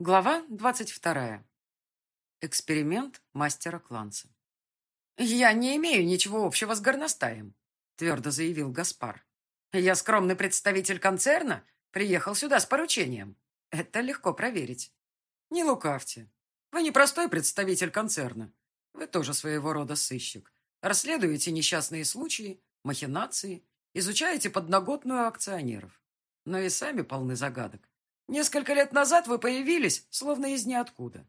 Глава двадцать вторая. Эксперимент мастера Кланца. «Я не имею ничего общего с горностаем», — твердо заявил Гаспар. «Я скромный представитель концерна, приехал сюда с поручением. Это легко проверить. Не лукавьте. Вы не простой представитель концерна. Вы тоже своего рода сыщик. Расследуете несчастные случаи, махинации, изучаете подноготную акционеров. Но и сами полны загадок. Несколько лет назад вы появились, словно из ниоткуда.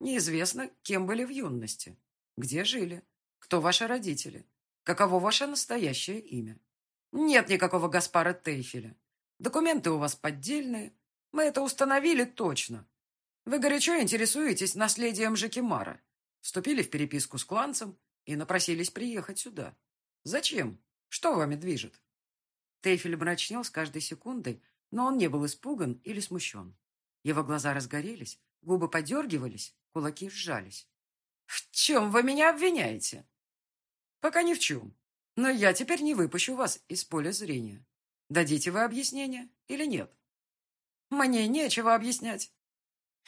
Неизвестно, кем были в юности, где жили, кто ваши родители, каково ваше настоящее имя. Нет никакого Гаспара Тейфеля. Документы у вас поддельные. Мы это установили точно. Вы горячо интересуетесь наследием Жекимара. Вступили в переписку с кланцем и напросились приехать сюда. Зачем? Что вами движет? Тейфель мрачнел с каждой секундой, но он не был испуган или смущен. Его глаза разгорелись, губы подергивались, кулаки сжались. «В чем вы меня обвиняете?» «Пока ни в чем. Но я теперь не выпущу вас из поля зрения. Дадите вы объяснение или нет?» «Мне нечего объяснять».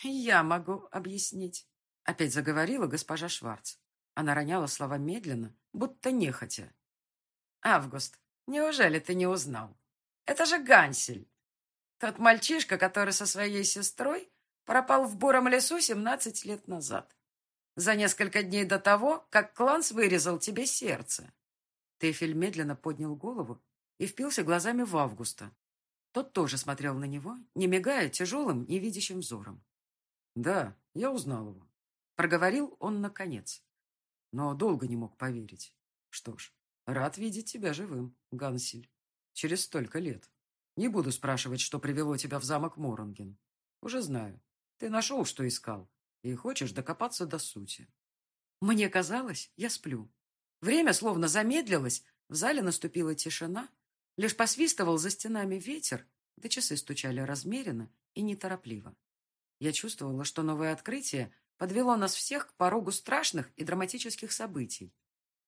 «Я могу объяснить», — опять заговорила госпожа Шварц. Она роняла слова медленно, будто нехотя. «Август, неужели ты не узнал? Это же Гансель, тот мальчишка, который со своей сестрой пропал в буром лесу 17 лет назад. За несколько дней до того, как Кланс вырезал тебе сердце. Тефель медленно поднял голову и впился глазами в Августа. Тот тоже смотрел на него, не мигая тяжелым, невидящим взором. «Да, я узнал его», — проговорил он наконец. Но долго не мог поверить. «Что ж, рад видеть тебя живым, Гансель. Через столько лет». Не буду спрашивать, что привело тебя в замок Моранген. Уже знаю. Ты нашел, что искал, и хочешь докопаться до сути. Мне казалось, я сплю. Время словно замедлилось, в зале наступила тишина, лишь посвистывал за стенами ветер, да часы стучали размеренно и неторопливо. Я чувствовала, что новое открытие подвело нас всех к порогу страшных и драматических событий,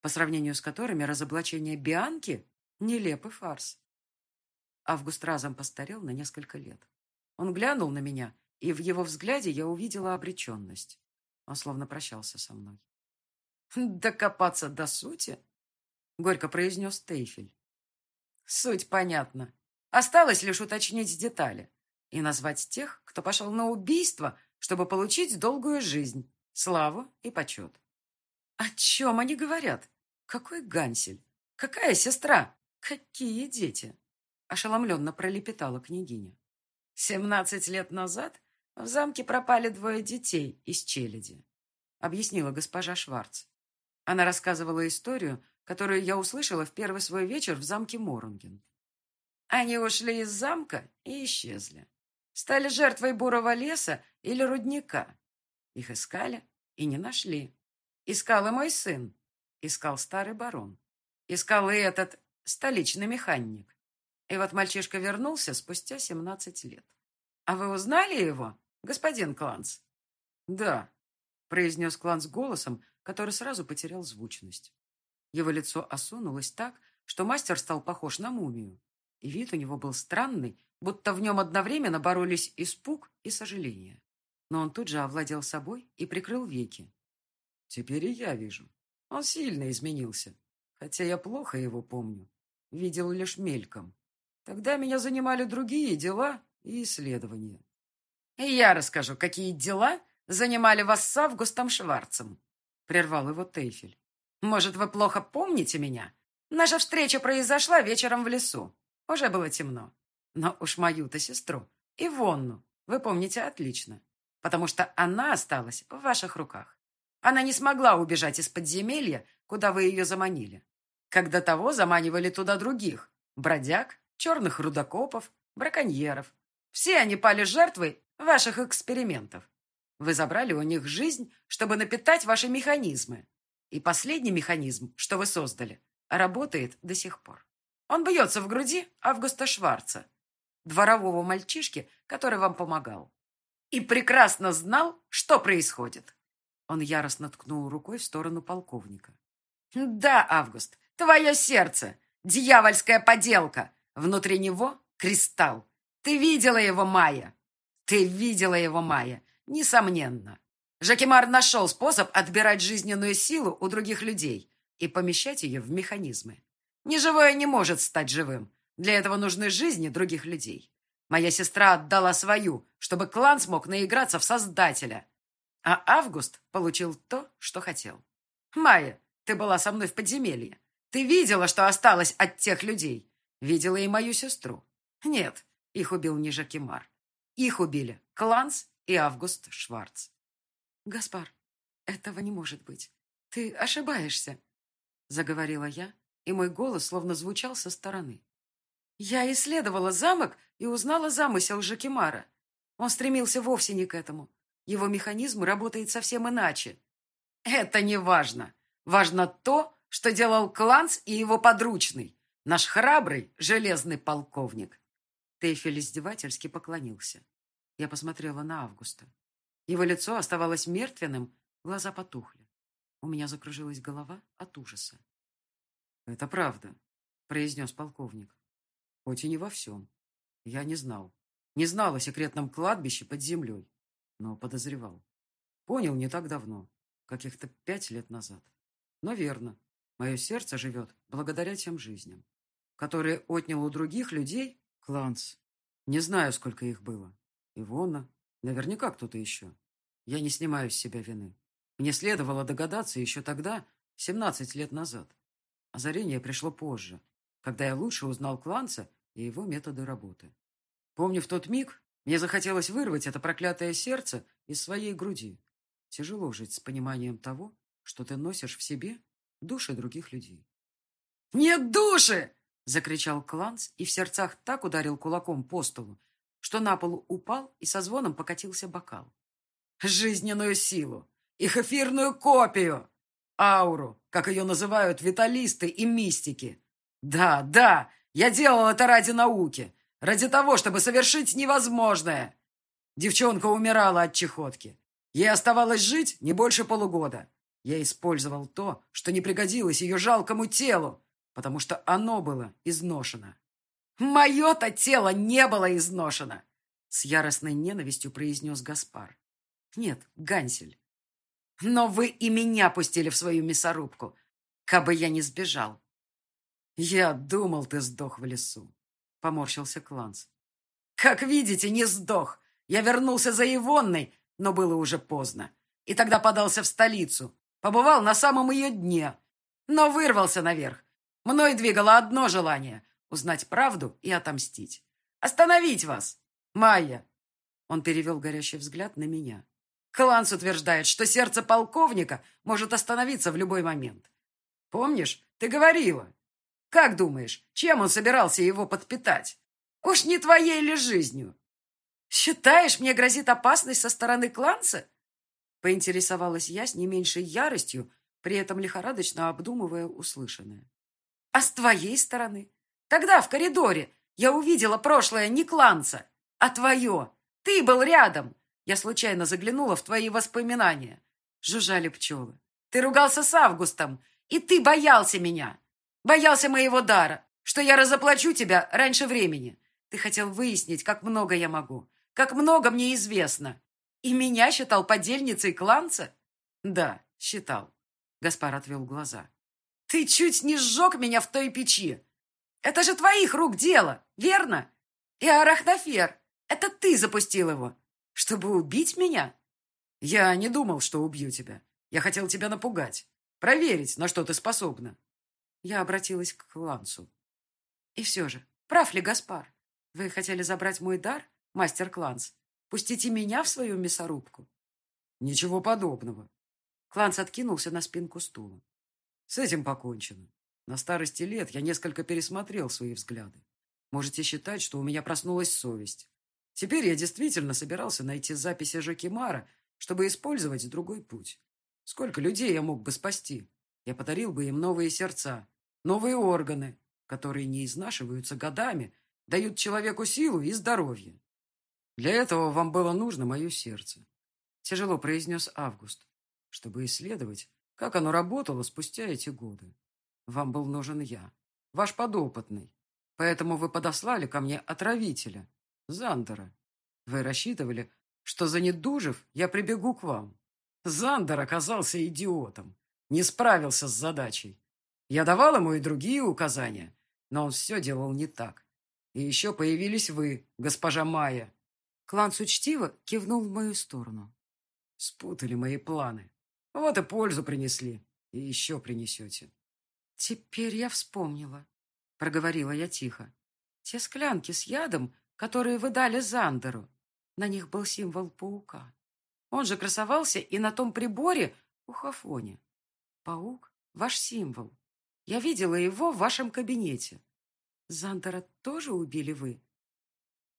по сравнению с которыми разоблачение Бианки — нелепый фарс. Август разом постарел на несколько лет. Он глянул на меня, и в его взгляде я увидела обреченность. Он словно прощался со мной. «Докопаться до сути?» — горько произнес Тейфель. «Суть понятна. Осталось лишь уточнить детали и назвать тех, кто пошел на убийство, чтобы получить долгую жизнь, славу и почет. О чем они говорят? Какой Гансель? Какая сестра? Какие дети?» Ошеломленно пролепетала княгиня. «Семнадцать лет назад в замке пропали двое детей из челяди», объяснила госпожа Шварц. Она рассказывала историю, которую я услышала в первый свой вечер в замке Моронген. Они ушли из замка и исчезли. Стали жертвой бурого леса или рудника. Их искали и не нашли. Искал и мой сын. Искал старый барон. Искал и этот столичный механик. И вот мальчишка вернулся спустя семнадцать лет. «А вы узнали его, господин Кланс?» «Да», — произнес Кланс голосом, который сразу потерял звучность. Его лицо осунулось так, что мастер стал похож на мумию, и вид у него был странный, будто в нем одновременно боролись испуг и сожаление. Но он тут же овладел собой и прикрыл веки. «Теперь и я вижу. Он сильно изменился, хотя я плохо его помню. Видел лишь мельком. Тогда меня занимали другие дела и исследования. И я расскажу, какие дела занимали вас с Августом Шварцем, прервал его Тейфель. Может, вы плохо помните меня? Наша встреча произошла вечером в лесу. Уже было темно. Но уж мою-то сестру, Ивонну, вы помните отлично, потому что она осталась в ваших руках. Она не смогла убежать из подземелья, куда вы ее заманили. Когда того заманивали туда других, бродяг черных рудокопов, браконьеров. Все они пали жертвой ваших экспериментов. Вы забрали у них жизнь, чтобы напитать ваши механизмы. И последний механизм, что вы создали, работает до сих пор. Он бьется в груди Августа Шварца, дворового мальчишки, который вам помогал. И прекрасно знал, что происходит. Он яростно ткнул рукой в сторону полковника. «Да, Август, твое сердце! Дьявольская поделка! Внутри него кристалл. Ты видела его, Майя? Ты видела его, Майя? Несомненно. Жакимар нашел способ отбирать жизненную силу у других людей и помещать ее в механизмы. Неживое не может стать живым. Для этого нужны жизни других людей. Моя сестра отдала свою, чтобы клан смог наиграться в Создателя. А Август получил то, что хотел. Майя, ты была со мной в подземелье. Ты видела, что осталось от тех людей. Видела и мою сестру. Нет, их убил не Жакимар. Их убили Кланс и Август Шварц. Гаспар, этого не может быть. Ты ошибаешься, заговорила я, и мой голос словно звучал со стороны. Я исследовала замок и узнала замысел Жакимара. Он стремился вовсе не к этому. Его механизм работает совсем иначе. Это не важно. Важно то, что делал Кланс и его подручный, наш храбрый железный полковник. Тейфель издевательски поклонился. Я посмотрела на Августа. Его лицо оставалось мертвенным, глаза потухли. У меня закружилась голова от ужаса. «Это правда», — произнес полковник. «Хоть и не во всем. Я не знал. Не знал о секретном кладбище под землей, но подозревал. Понял не так давно, каких-то пять лет назад. Но верно, мое сердце живет благодаря тем жизням, которые отнял у других людей Кланс. Не знаю, сколько их было. Ивона, наверняка кто-то еще. Я не снимаю с себя вины. Мне следовало догадаться еще тогда, 17 лет назад. Озарение пришло позже, когда я лучше узнал Кланца и его методы работы. Помню, в тот миг мне захотелось вырвать это проклятое сердце из своей груди. Тяжело жить с пониманием того, что ты носишь в себе души других людей. «Нет души!» — закричал Кланц и в сердцах так ударил кулаком по столу, что на пол упал и со звоном покатился бокал. «Жизненную силу! Их эфирную копию! Ауру, как ее называют виталисты и мистики! Да, да, я делал это ради науки, ради того, чтобы совершить невозможное!» Девчонка умирала от чехотки. Ей оставалось жить не больше полугода. Я использовал то, что не пригодилось ее жалкому телу, потому что оно было изношено. «Мое-то тело не было изношено!» С яростной ненавистью произнес Гаспар. «Нет, Гансель. Но вы и меня пустили в свою мясорубку, кабы я не сбежал». «Я думал, ты сдох в лесу», — поморщился Кланс. «Как видите, не сдох. Я вернулся за Ивонной, но было уже поздно. И тогда подался в столицу. Побывал на самом ее дне, но вырвался наверх. Мной двигало одно желание узнать правду и отомстить. Остановить вас! Майя!» Он перевел горящий взгляд на меня. Кланс утверждает, что сердце полковника может остановиться в любой момент. Помнишь, ты говорила? Как думаешь, чем он собирался его подпитать? Уж не твоей ли жизнью? Считаешь, мне грозит опасность со стороны Кланса? Поинтересовалась я с не меньшей яростью, при этом лихорадочно обдумывая услышанное. А с твоей стороны? Тогда в коридоре я увидела прошлое не кланца, а твое. Ты был рядом. Я случайно заглянула в твои воспоминания. Жужжали пчелы. Ты ругался с Августом, и ты боялся меня. Боялся моего дара, что я разоплачу тебя раньше времени. Ты хотел выяснить, как много я могу, как много мне известно. И меня считал подельницей кланца? Да, считал. Гаспар отвел глаза. Ты чуть не сжег меня в той печи. Это же твоих рук дело, верно? И Арахнофер, это ты запустил его, чтобы убить меня? Я не думал, что убью тебя. Я хотел тебя напугать, проверить, на что ты способна. Я обратилась к Лансу. И все же, прав ли Гаспар? Вы хотели забрать мой дар, мастер Кланс? Пустите меня в свою мясорубку? Ничего подобного. Кланс откинулся на спинку стула. С этим покончено. На старости лет я несколько пересмотрел свои взгляды. Можете считать, что у меня проснулась совесть. Теперь я действительно собирался найти записи Жакимара, чтобы использовать другой путь. Сколько людей я мог бы спасти? Я подарил бы им новые сердца, новые органы, которые не изнашиваются годами, дают человеку силу и здоровье. Для этого вам было нужно мое сердце. Тяжело произнес Август, чтобы исследовать, как оно работало спустя эти годы. Вам был нужен я, ваш подопытный. Поэтому вы подослали ко мне отравителя, Зандера. Вы рассчитывали, что занедужив, я прибегу к вам. Зандер оказался идиотом, не справился с задачей. Я давал ему и другие указания, но он все делал не так. И еще появились вы, госпожа Майя. Кланц учтиво кивнул в мою сторону. Спутали мои планы. Вот и пользу принесли. И еще принесете. Теперь я вспомнила, проговорила я тихо. Те склянки с ядом, которые вы дали Зандеру. На них был символ паука. Он же красовался и на том приборе у Хафоне. Паук — ваш символ. Я видела его в вашем кабинете. Зандера тоже убили вы?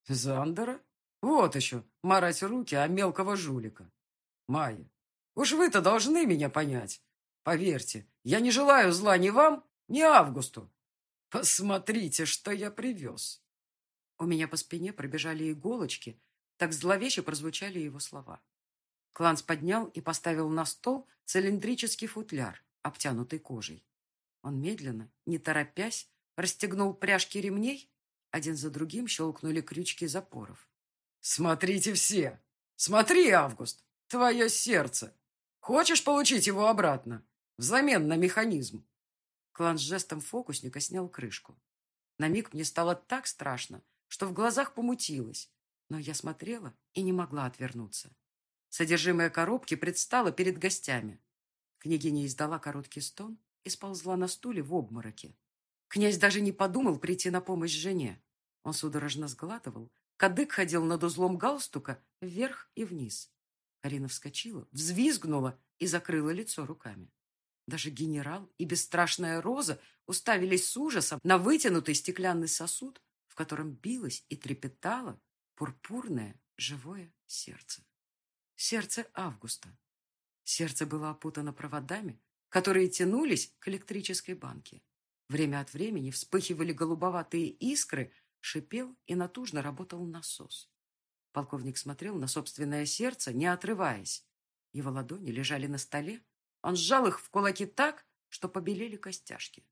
Зандера? Вот еще, марать руки о мелкого жулика. Майя, уж вы-то должны меня понять. Поверьте, я не желаю зла ни вам, ни Августу. Посмотрите, что я привез. У меня по спине пробежали иголочки, так зловеще прозвучали его слова. Кланс поднял и поставил на стол цилиндрический футляр, обтянутый кожей. Он медленно, не торопясь, расстегнул пряжки ремней, один за другим щелкнули крючки запоров. «Смотрите все! Смотри, Август! Твое сердце! Хочешь получить его обратно? Взамен на механизм?» Клан с жестом фокусника снял крышку. На миг мне стало так страшно, что в глазах помутилось, но я смотрела и не могла отвернуться. Содержимое коробки предстало перед гостями. Княгиня издала короткий стон и сползла на стуле в обмороке. Князь даже не подумал прийти на помощь жене. Он судорожно сглатывал. Кадык ходил над узлом галстука вверх и вниз. Арина вскочила, взвизгнула и закрыла лицо руками. Даже генерал и бесстрашная Роза уставились с ужасом на вытянутый стеклянный сосуд, в котором билось и трепетало пурпурное живое сердце. Сердце Августа. Сердце было опутано проводами, которые тянулись к электрической банке. Время от времени вспыхивали голубоватые искры, шипел и натужно работал насос. Полковник смотрел на собственное сердце, не отрываясь. Его ладони лежали на столе. Он сжал их в кулаки так, что побелели костяшки.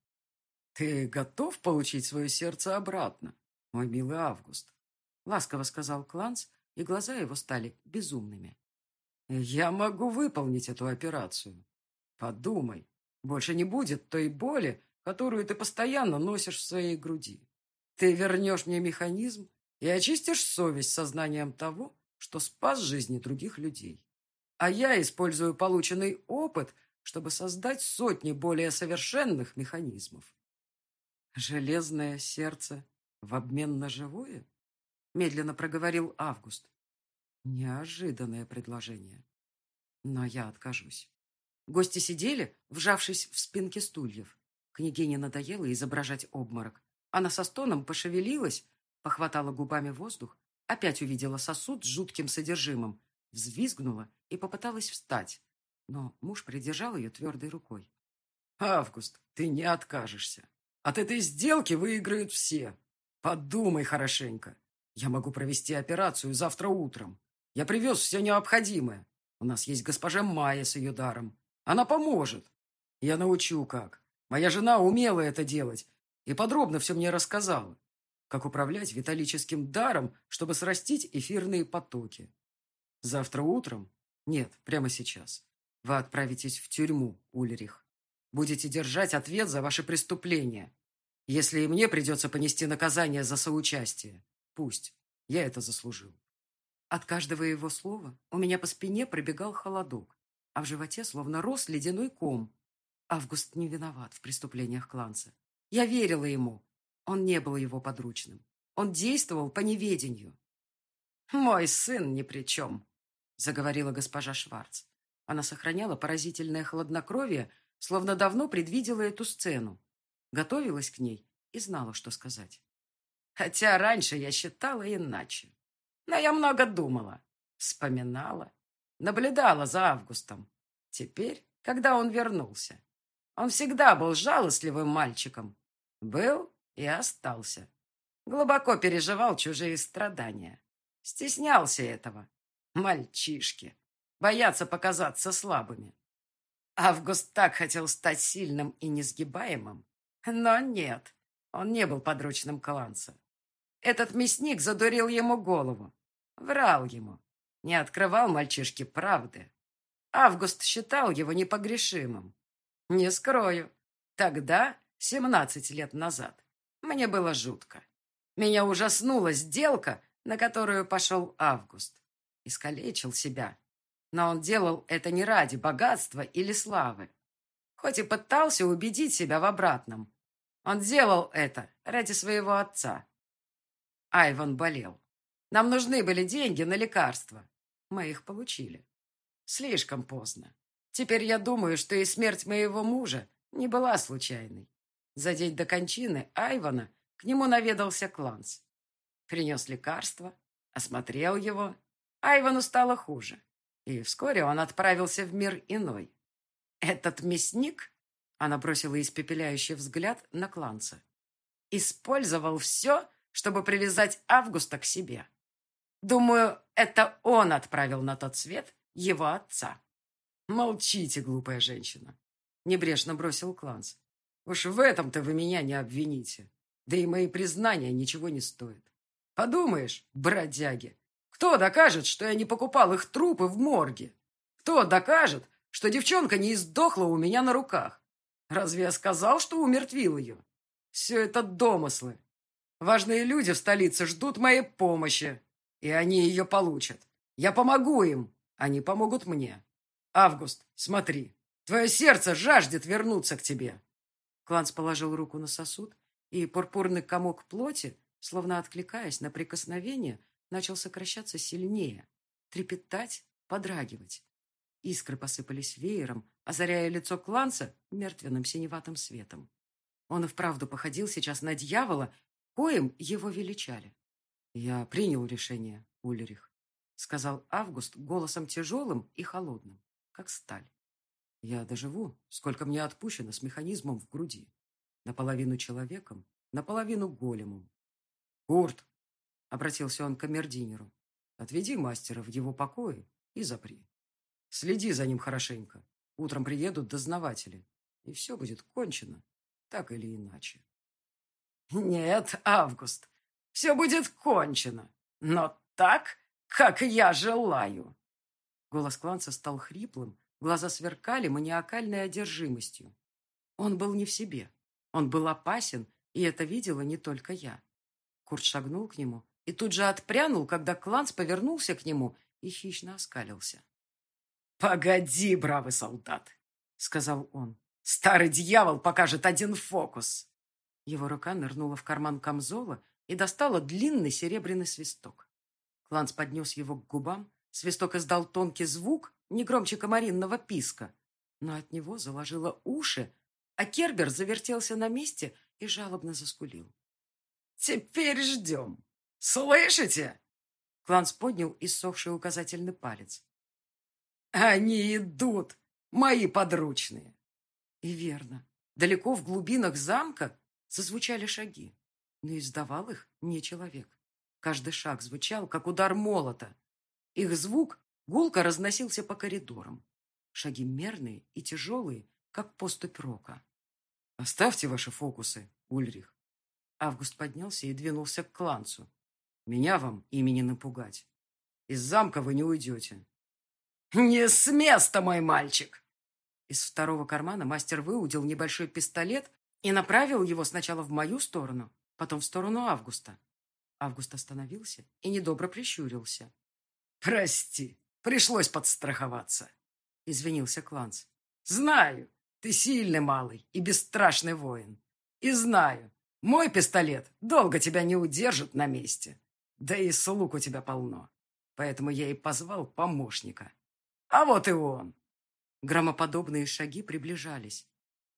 «Ты готов получить свое сердце обратно, мой милый Август?» Ласково сказал Кланс, и глаза его стали безумными. «Я могу выполнить эту операцию. Подумай, больше не будет той боли, которую ты постоянно носишь в своей груди. Ты вернешь мне механизм и очистишь совесть сознанием того, что спас жизни других людей. А я использую полученный опыт, чтобы создать сотни более совершенных механизмов. Железное сердце в обмен на живое? Медленно проговорил Август. Неожиданное предложение. Но я откажусь. Гости сидели, вжавшись в спинки стульев. Княгине надоело изображать обморок. Она со стоном пошевелилась, похватала губами воздух, опять увидела сосуд с жутким содержимым, взвизгнула и попыталась встать. Но муж придержал ее твердой рукой. «Август, ты не откажешься. От этой сделки выиграют все. Подумай хорошенько. Я могу провести операцию завтра утром. Я привез все необходимое. У нас есть госпожа Майя с ее даром. Она поможет. Я научу, как. Моя жена умела это делать и подробно все мне рассказала, как управлять виталическим даром, чтобы срастить эфирные потоки. Завтра утром? Нет, прямо сейчас. Вы отправитесь в тюрьму, Ульрих. Будете держать ответ за ваши преступления. Если и мне придется понести наказание за соучастие, пусть. Я это заслужил. От каждого его слова у меня по спине пробегал холодок, а в животе словно рос ледяной ком. Август не виноват в преступлениях Кланца. Я верила ему. Он не был его подручным. Он действовал по неведению. «Мой сын ни при чем», — заговорила госпожа Шварц. Она сохраняла поразительное хладнокровие, словно давно предвидела эту сцену. Готовилась к ней и знала, что сказать. Хотя раньше я считала иначе. Но я много думала, вспоминала, наблюдала за Августом. Теперь, когда он вернулся, он всегда был жалостливым мальчиком. Был и остался. Глубоко переживал чужие страдания. Стеснялся этого. Мальчишки. Боятся показаться слабыми. Август так хотел стать сильным и несгибаемым. Но нет, он не был подручным Кланца. Этот мясник задурил ему голову. Врал ему. не открывал мальчишке правды. Август считал его непогрешимым. Не скрою, тогда, семнадцать лет назад, мне было жутко. Меня ужаснула сделка, на которую пошел Август. Искалечил себя. Но он делал это не ради богатства или славы. Хоть и пытался убедить себя в обратном. Он делал это ради своего отца. Айван болел. Нам нужны были деньги на лекарства. Мы их получили. Слишком поздно. Теперь я думаю, что и смерть моего мужа не была случайной. За день до кончины Айвана к нему наведался Кланс. Принес лекарство, осмотрел его. Айвану стало хуже. И вскоре он отправился в мир иной. Этот мясник, она бросила испепеляющий взгляд на Кланца, использовал все, чтобы привязать Августа к себе. Думаю, это он отправил на тот свет его отца. Молчите, глупая женщина. Небрежно бросил Кланс. Уж в этом-то вы меня не обвините. Да и мои признания ничего не стоят. Подумаешь, бродяги, кто докажет, что я не покупал их трупы в морге? Кто докажет, что девчонка не издохла у меня на руках? Разве я сказал, что умертвил ее? Все это домыслы. Важные люди в столице ждут моей помощи, и они ее получат. Я помогу им, они помогут мне. Август, смотри, твое сердце жаждет вернуться к тебе. Кланс положил руку на сосуд, и пурпурный комок плоти, словно откликаясь на прикосновение, начал сокращаться сильнее, трепетать, подрагивать. Искры посыпались веером, озаряя лицо Кланца мертвенным синеватым светом. Он и вправду походил сейчас на дьявола, коим его величали. «Я принял решение, Ульрих», — сказал Август голосом тяжелым и холодным, как сталь. «Я доживу, сколько мне отпущено с механизмом в груди. Наполовину человеком, наполовину големом. «Курт!» — обратился он к камердинеру. «Отведи мастера в его покое и запри. Следи за ним хорошенько. Утром приедут дознаватели, и все будет кончено, так или иначе». «Нет, Август, все будет кончено, но так, как я желаю. Голос Кланца стал хриплым, глаза сверкали маниакальной одержимостью. Он был не в себе, он был опасен, и это видела не только я. Курт шагнул к нему и тут же отпрянул, когда Кланц повернулся к нему и хищно оскалился. «Погоди, бравый солдат!» — сказал он. «Старый дьявол покажет один фокус!» Его рука нырнула в карман камзола и достала длинный серебряный свисток. Кланс поднес его к губам, свисток издал тонкий звук, не громче комаринного писка, но от него заложило уши, а Кербер завертелся на месте и жалобно заскулил. «Теперь ждем! Слышите?» Кланс поднял иссохший указательный палец. «Они идут, мои подручные!» И верно, далеко в глубинах замка зазвучали шаги но издавал их не человек. Каждый шаг звучал, как удар молота. Их звук гулко разносился по коридорам. Шаги мерные и тяжелые, как поступь рока. «Оставьте ваши фокусы, Ульрих». Август поднялся и двинулся к кланцу. «Меня вам имени напугать. Из замка вы не уйдете». «Не с места, мой мальчик!» Из второго кармана мастер выудил небольшой пистолет и направил его сначала в мою сторону, потом в сторону Августа. Август остановился и недобро прищурился. «Прости, пришлось подстраховаться», — извинился Кланц. «Знаю, ты сильный малый и бесстрашный воин. И знаю, мой пистолет долго тебя не удержит на месте. Да и слуг у тебя полно. Поэтому я и позвал помощника. А вот и он». Громоподобные шаги приближались.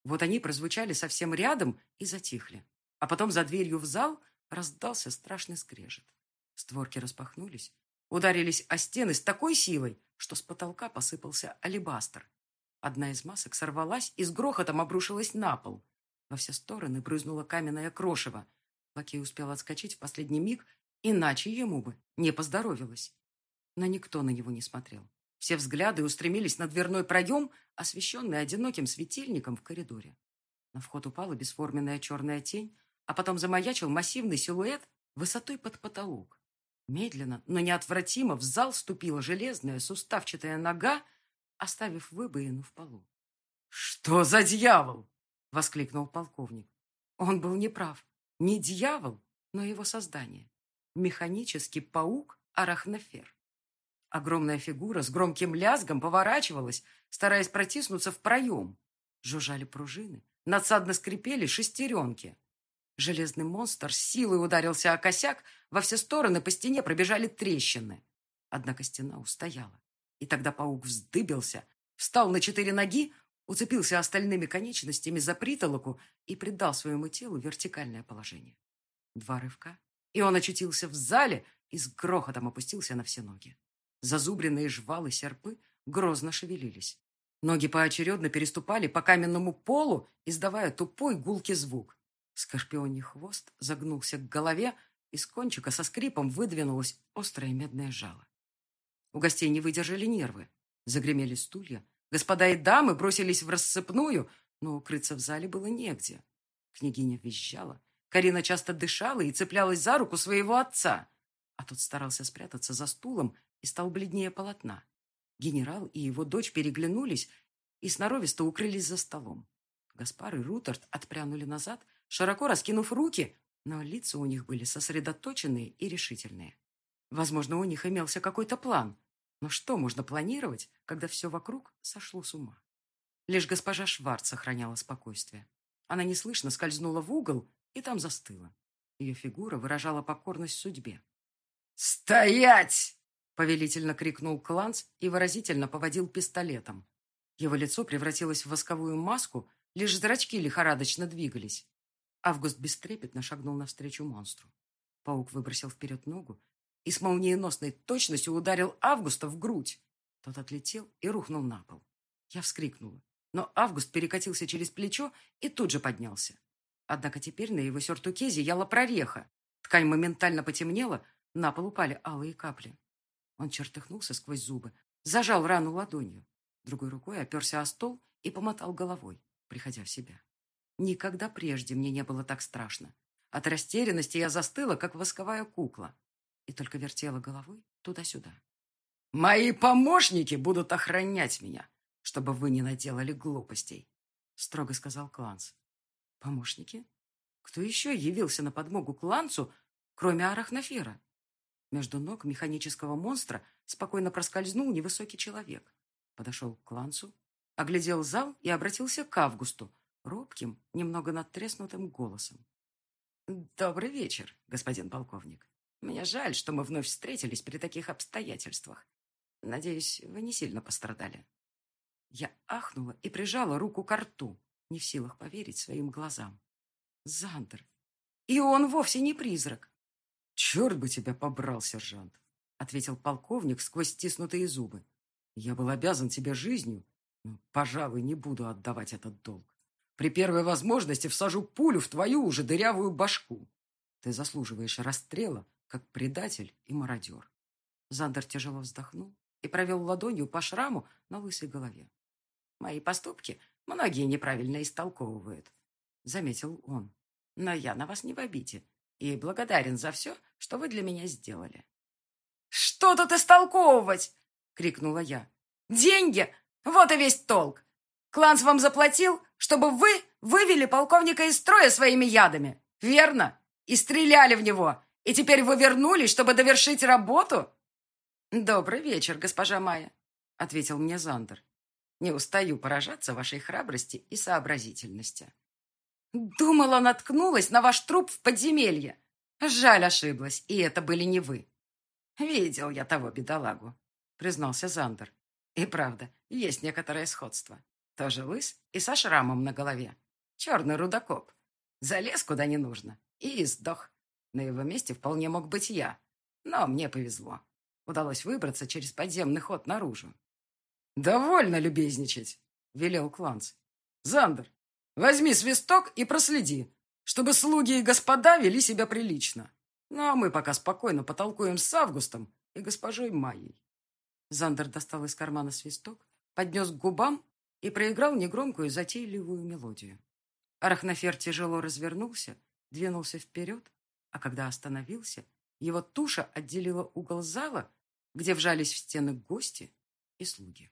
Вот они прозвучали совсем рядом и затихли. А потом за дверью в зал раздался страшный скрежет. Створки распахнулись, ударились о стены с такой силой, что с потолка посыпался алебастр. Одна из масок сорвалась и с грохотом обрушилась на пол. Во все стороны брызнуло каменное крошево. Лакей успел отскочить в последний миг, иначе ему бы не поздоровилось. Но никто на него не смотрел. Все взгляды устремились на дверной проем, освещенный одиноким светильником в коридоре. На вход упала бесформенная черная тень, а потом замаячил массивный силуэт высотой под потолок. Медленно, но неотвратимо в зал вступила железная суставчатая нога, оставив выбоину в полу. «Что за дьявол?» — воскликнул полковник. Он был неправ. Не дьявол, но его создание. Механический паук Арахнофер. Огромная фигура с громким лязгом поворачивалась, стараясь протиснуться в проем. Жужжали пружины, надсадно скрипели шестеренки. Железный монстр силой ударился о косяк, во все стороны по стене пробежали трещины. Однако стена устояла. И тогда паук вздыбился, встал на четыре ноги, уцепился остальными конечностями за притолоку и придал своему телу вертикальное положение. Два рывка, и он очутился в зале и с грохотом опустился на все ноги. Зазубренные жвалы серпы грозно шевелились. Ноги поочередно переступали по каменному полу, издавая тупой гулкий звук. Скорпионий хвост загнулся к голове, из кончика со скрипом выдвинулось острое медное жало. У гостей не выдержали нервы. Загремели стулья. Господа и дамы бросились в рассыпную, но укрыться в зале было негде. Княгиня визжала. Карина часто дышала и цеплялась за руку своего отца, а тот старался спрятаться за стулом и стал бледнее полотна. Генерал и его дочь переглянулись и сноровисто укрылись за столом. Гаспар и Рутерт отпрянули назад, широко раскинув руки, но лица у них были сосредоточенные и решительные. Возможно, у них имелся какой-то план. Но что можно планировать, когда все вокруг сошло с ума? Лишь госпожа Шварц сохраняла спокойствие. Она неслышно скользнула в угол и там застыла. Ее фигура выражала покорность судьбе. «Стоять!» — повелительно крикнул Кланц и выразительно поводил пистолетом. Его лицо превратилось в восковую маску, лишь зрачки лихорадочно двигались. Август бестрепетно шагнул навстречу монстру. Паук выбросил вперед ногу и с молниеносной точностью ударил Августа в грудь. Тот отлетел и рухнул на пол. Я вскрикнула, но Август перекатился через плечо и тут же поднялся. Однако теперь на его сюртуке зияла прореха. Ткань моментально потемнела, на пол упали алые капли. Он чертыхнулся сквозь зубы, зажал рану ладонью. Другой рукой оперся о стол и помотал головой, приходя в себя. Никогда прежде мне не было так страшно. От растерянности я застыла, как восковая кукла, и только вертела головой туда-сюда. «Мои помощники будут охранять меня, чтобы вы не наделали глупостей», — строго сказал Кланс. «Помощники? Кто еще явился на подмогу Кланцу, кроме Арахнофера?» Между ног механического монстра спокойно проскользнул невысокий человек. Подошел к Кланцу, оглядел зал и обратился к Августу, робким, немного надтреснутым голосом. «Добрый вечер, господин полковник. Мне жаль, что мы вновь встретились при таких обстоятельствах. Надеюсь, вы не сильно пострадали». Я ахнула и прижала руку к рту, не в силах поверить своим глазам. Зандер. И он вовсе не призрак. «Черт бы тебя побрал, сержант!» — ответил полковник сквозь стиснутые зубы. «Я был обязан тебе жизнью, но, пожалуй, не буду отдавать этот долг. При первой возможности всажу пулю в твою уже дырявую башку. Ты заслуживаешь расстрела, как предатель и мародер. Зандер тяжело вздохнул и провел ладонью по шраму на лысой голове. Мои поступки многие неправильно истолковывают, заметил он. Но я на вас не в обиде и благодарен за все, что вы для меня сделали. «Что тут истолковывать?» — крикнула я. «Деньги! Вот и весь толк! Кланс вам заплатил, чтобы вы вывели полковника из строя своими ядами, верно? И стреляли в него. И теперь вы вернулись, чтобы довершить работу? Добрый вечер, госпожа Майя, ответил мне Зандер. Не устаю поражаться вашей храбрости и сообразительности. Думала, наткнулась на ваш труп в подземелье. Жаль, ошиблась, и это были не вы. Видел я того бедолагу, признался Зандер. И правда, есть некоторое сходство. Тоже лыс и со шрамом на голове. Черный рудокоп. Залез куда не нужно и сдох. На его месте вполне мог быть я. Но мне повезло. Удалось выбраться через подземный ход наружу. «Довольно любезничать», — велел Кланц. «Зандер, возьми свисток и проследи, чтобы слуги и господа вели себя прилично. Ну, а мы пока спокойно потолкуем с Августом и госпожой Майей». Зандер достал из кармана свисток, поднес к губам и проиграл негромкую затейливую мелодию. Арахнофер тяжело развернулся, двинулся вперед, а когда остановился, Его туша отделила угол зала, где вжались в стены гости и слуги.